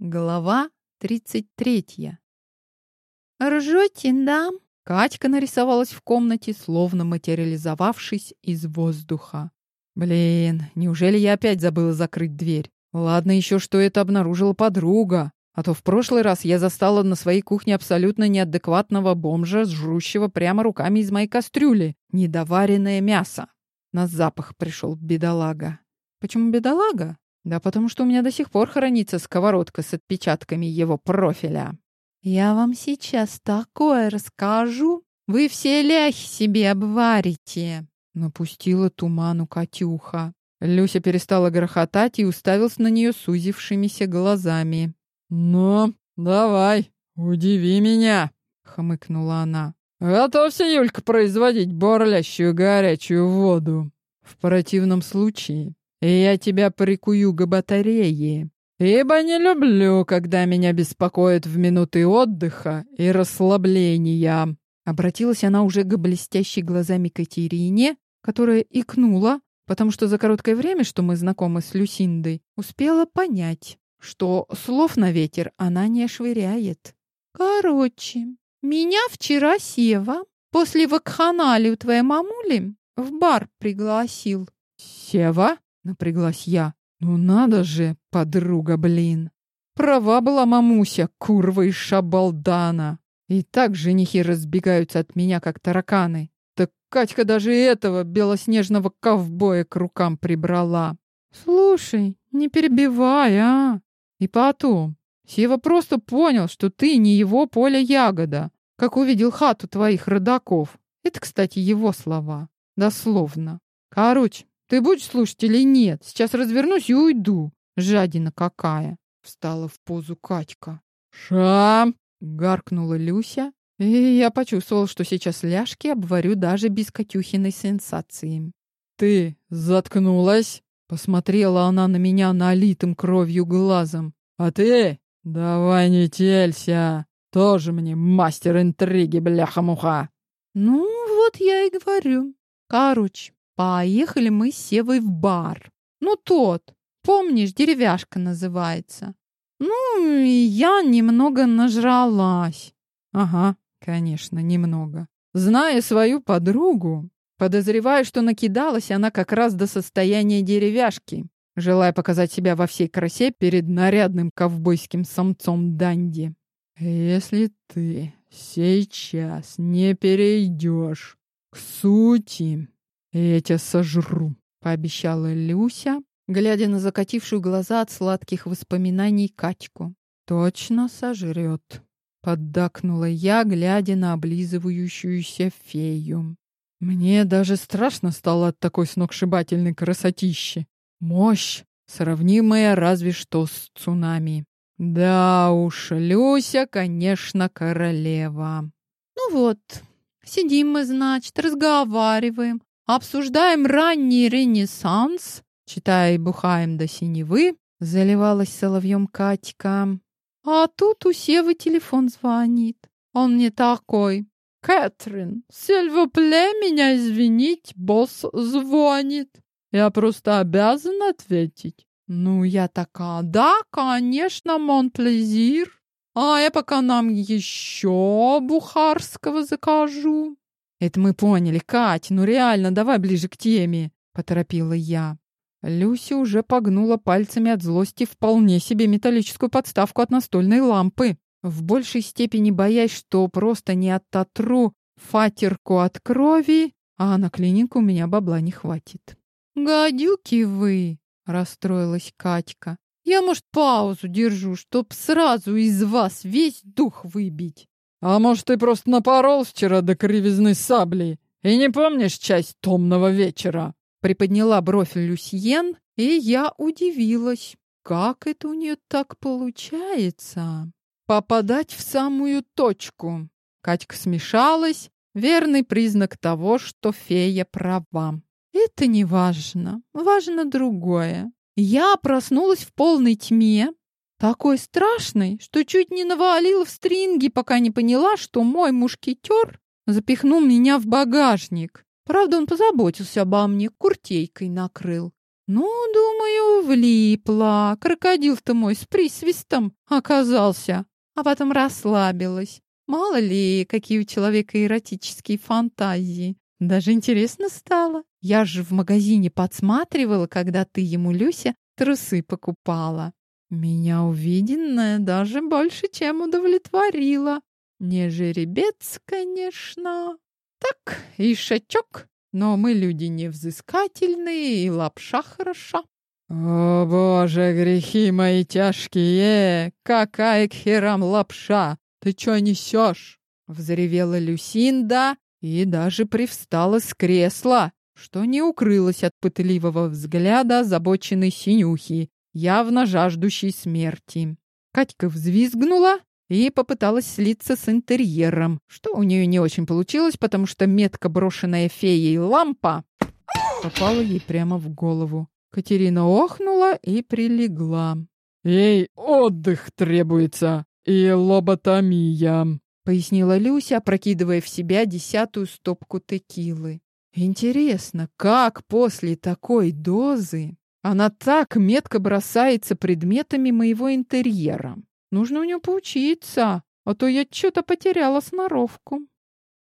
Глава 33. «Ржете, да?» Катька нарисовалась в комнате, словно материализовавшись из воздуха. Блин, неужели я опять забыла закрыть дверь? Ладно еще, что это обнаружила подруга. А то в прошлый раз я застала на своей кухне абсолютно неадекватного бомжа, жрущего прямо руками из моей кастрюли. Недоваренное мясо. На запах пришел бедолага. Почему бедолага? Да потому что у меня до сих пор хранится сковородка с отпечатками его профиля. Я вам сейчас такое расскажу. Вы все ляхи себе обварите. Напустила туману Катюха. Люся перестала грохотать и уставилась на нее сузившимися глазами. «Ну, давай, удиви меня!» — хмыкнула она. «Готовься, Юлька, производить бурлящую горячую воду. В противном случае я тебя прикую к батарее, ибо не люблю, когда меня беспокоят в минуты отдыха и расслабления». Обратилась она уже к блестящей глазами Катерине, которая икнула, потому что за короткое время, что мы знакомы с Люсиндой, успела понять, что слов на ветер она не швыряет. «Короче, меня вчера Сева после вакханалии у твоей мамули в бар пригласил». «Сева?» Напряглась я. Ну надо же, подруга, блин. Права была мамуся, курва из шабалдана. И так женихи разбегаются от меня, как тараканы. Так Катька даже этого белоснежного ковбоя к рукам прибрала. Слушай, не перебивай, а. И потом, Сева просто понял, что ты не его поле ягода, как увидел хату твоих родаков. Это, кстати, его слова. Дословно. Короче, ты будешь слушать или нет? Сейчас развернусь и уйду. Жадина какая. Встала в позу Катька. Шам! Гаркнула Люся. И я почувствовал, что сейчас ляжки обварю даже без Катюхиной сенсации. Ты заткнулась? Посмотрела она на меня налитым кровью глазом. А ты? Давай не телься. Тоже мне мастер интриги, бляха-муха. Ну, вот я и говорю. Короче, Поехали мы с Севой в бар. Ну, тот, помнишь, деревяшка называется. Ну, я немного нажралась. Ага, конечно, немного. Зная свою подругу, подозреваю, что накидалась она как раз до состояния деревяшки, желая показать себя во всей красе перед нарядным ковбойским самцом Данди. Если ты сейчас не перейдешь к сути, «Я тебя сожру», — пообещала Люся, глядя на закатившую глаза от сладких воспоминаний Катьку. «Точно сожрет», — поддакнула я, глядя на облизывающуюся фею. Мне даже страшно стало от такой сногсшибательной красотищи. Мощь, сравнимая разве что с цунами. Да уж, Люся, конечно, королева. Ну вот, сидим мы, значит, разговариваем, Обсуждаем ранний ренессанс, читая и бухаем до синевы, заливалась соловьем Катька. А тут у Севы телефон звонит. Он мне такой. «Кэтрин, сильвупле, меня извинить, босс звонит. Я просто обязан ответить». Ну, я такая, да, конечно, Монплезир. А я пока нам еще бухарского закажу. «Это мы поняли, Кать, ну реально, давай ближе к теме», — поторопила я. Люся уже погнула пальцами от злости вполне себе металлическую подставку от настольной лампы, в большей степени боясь, что просто не оттотру фатерку от крови, а на клинику у меня бабла не хватит. «Гадюки вы!» — расстроилась Катька. «Я, может, паузу держу, чтоб сразу из вас весь дух выбить». А может, ты просто напорол вчера до кривизны сабли и не помнишь часть томного вечера?» Приподняла бровь Люсьен, и я удивилась. Как это у нее так получается? Попадать в самую точку. Катька смешалась. Верный признак того, что фея права. Это не важно. Важно другое. Я проснулась в полной тьме, такой страшный, что чуть не навалила в стринги, пока не поняла, что мой мушкетер запихнул меня в багажник. Правда, он позаботился обо мне, куртейкой накрыл. Ну, думаю, влипла. Крокодил-то мой с присвистом оказался. А потом расслабилась. Мало ли, какие у человека эротические фантазии. Даже интересно стало. Я же в магазине подсматривала, когда ты ему, Люся, трусы покупала. Меня увиденное даже больше, чем удовлетворило. Не жеребец, конечно. Так, и шачок, но мы люди невзыскательные, и лапша хороша. «О, боже, грехи мои тяжкие! Какая к херам лапша! Ты чё несёшь?» Взревела Люсинда и даже привстала с кресла, что не укрылась от пытливого взгляда озабоченной синюхи, явно жаждущей смерти. Катька взвизгнула и попыталась слиться с интерьером, что у нее не очень получилось, потому что метко брошенная феей лампа попала ей прямо в голову. Катерина охнула и прилегла. «Ей отдых требуется и лоботомия», — пояснила Люся, опрокидывая в себя десятую стопку текилы. «Интересно, как после такой дозы она так метко бросается предметами моего интерьера?» Нужно у нее поучиться, а то я что-то потеряла сноровку.